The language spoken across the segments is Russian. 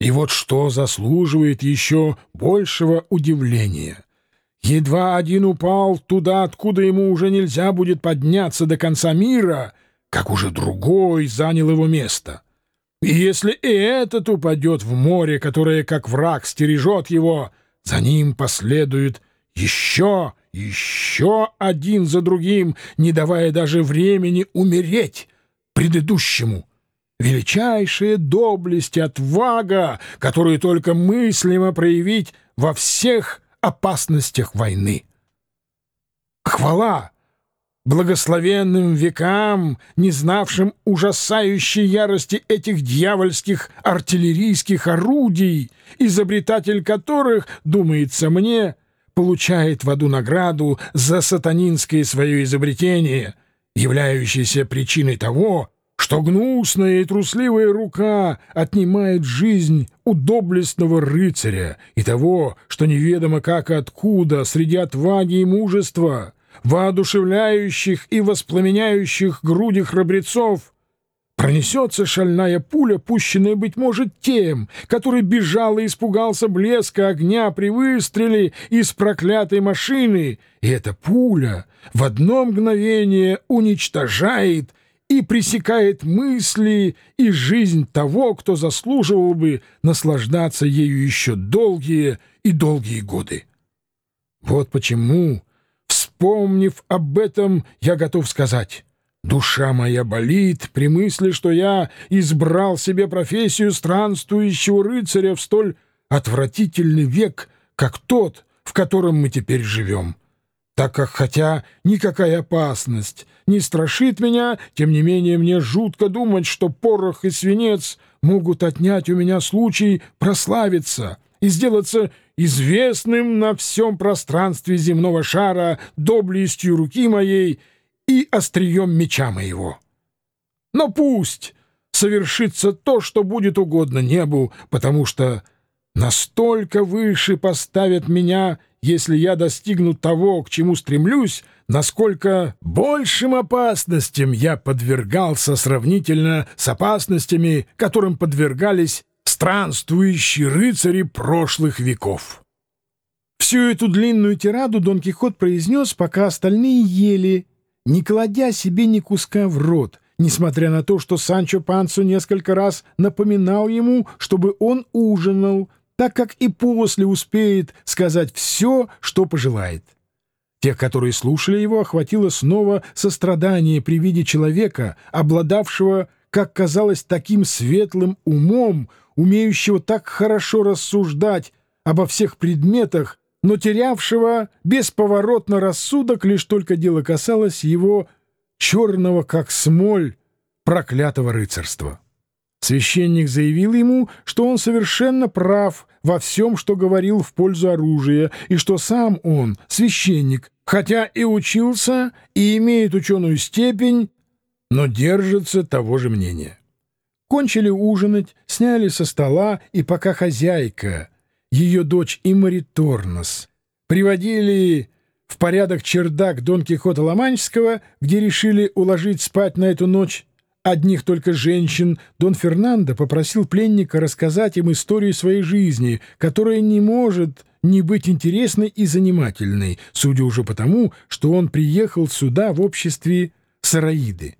И вот что заслуживает еще большего удивления. Едва один упал туда, откуда ему уже нельзя будет подняться до конца мира, как уже другой занял его место. И если и этот упадет в море, которое, как враг, стережет его, за ним последует еще, еще один за другим, не давая даже времени умереть предыдущему. Величайшая доблесть и отвага, которую только мыслимо проявить во всех опасностях войны. Хвала благословенным векам, не знавшим ужасающей ярости этих дьявольских артиллерийских орудий, изобретатель которых, думается мне, получает в аду награду за сатанинское свое изобретение, являющееся причиной того, что гнусная и трусливая рука отнимает жизнь у доблестного рыцаря и того, что неведомо как и откуда среди отваги и мужества, воодушевляющих и воспламеняющих груди храбрецов, Пронесется шальная пуля, пущенная, быть может, тем, который бежал и испугался блеска огня при выстреле из проклятой машины, и эта пуля в одно мгновение уничтожает и пресекает мысли и жизнь того, кто заслуживал бы наслаждаться ею еще долгие и долгие годы. Вот почему, вспомнив об этом, я готов сказать... Душа моя болит при мысли, что я избрал себе профессию странствующего рыцаря в столь отвратительный век, как тот, в котором мы теперь живем. Так как, хотя никакая опасность не страшит меня, тем не менее мне жутко думать, что порох и свинец могут отнять у меня случай прославиться и сделаться известным на всем пространстве земного шара доблестью руки моей — и острием меча моего. Но пусть совершится то, что будет угодно небу, потому что настолько выше поставят меня, если я достигну того, к чему стремлюсь, насколько большим опасностям я подвергался сравнительно с опасностями, которым подвергались странствующие рыцари прошлых веков. Всю эту длинную тираду Дон Кихот произнес, пока остальные ели не кладя себе ни куска в рот, несмотря на то, что Санчо Пансо несколько раз напоминал ему, чтобы он ужинал, так как и после успеет сказать все, что пожелает. Тех, которые слушали его, охватило снова сострадание при виде человека, обладавшего, как казалось, таким светлым умом, умеющего так хорошо рассуждать обо всех предметах, но терявшего бесповоротно рассудок, лишь только дело касалось его черного, как смоль, проклятого рыцарства. Священник заявил ему, что он совершенно прав во всем, что говорил в пользу оружия, и что сам он, священник, хотя и учился и имеет ученую степень, но держится того же мнения. Кончили ужинать, сняли со стола, и пока хозяйка — ее дочь Имари Торнос, приводили в порядок чердак Дон Кихота Ломанческого, где решили уложить спать на эту ночь одних только женщин, Дон Фернандо попросил пленника рассказать им историю своей жизни, которая не может не быть интересной и занимательной, судя уже потому, что он приехал сюда в обществе Сараиды.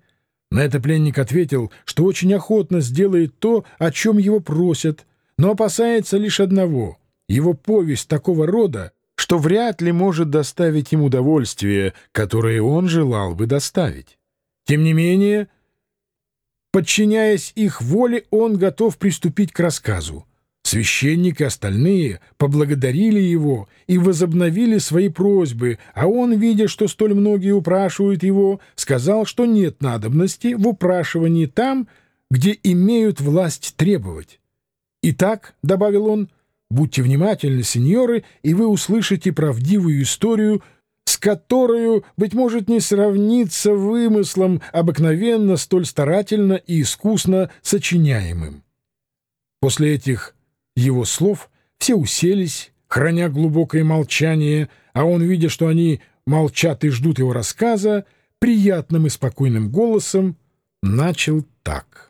На это пленник ответил, что очень охотно сделает то, о чем его просят, но опасается лишь одного — его повесть такого рода, что вряд ли может доставить им удовольствие, которое он желал бы доставить. Тем не менее, подчиняясь их воле, он готов приступить к рассказу. Священник и остальные поблагодарили его и возобновили свои просьбы, а он, видя, что столь многие упрашивают его, сказал, что нет надобности в упрашивании там, где имеют власть требовать. «Итак», — добавил он, — «будьте внимательны, сеньоры, и вы услышите правдивую историю, с которой, быть может, не сравнится вымыслом, обыкновенно столь старательно и искусно сочиняемым». После этих его слов все уселись, храня глубокое молчание, а он, видя, что они молчат и ждут его рассказа, приятным и спокойным голосом начал так.